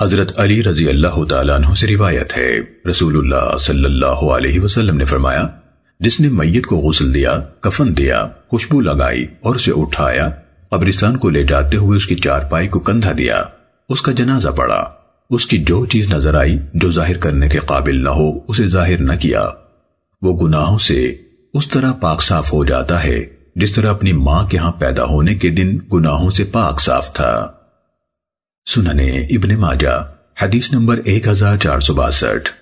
حضرت علی رضی اللہ تعالیٰ عنہ سے روایت ہے۔ رسول اللہ صلی اللہ علیہ وسلم نے فرمایا، جس نے میت کو غسل دیا، کفن دیا، خوشبو لگائی اور اسے اٹھایا، قبرستان کو لے جاتے ہوئے اس کی چار پائی کو کندھا دیا۔ اس کا جنازہ پڑا۔ اس کی جو چیز نظر آئی، جو ظاہر کرنے کے قابل نہ ہو، اسے ظاہر نہ کیا۔ وہ گناہوں سے اس طرح پاک صاف ہو جاتا ہے، جس طرح اپنی ماں کے ہاں پیدا ہونے کے دن گناہوں سے پاک صاف تھا۔ سننے ابن ماجہ حدیث نمبر 1462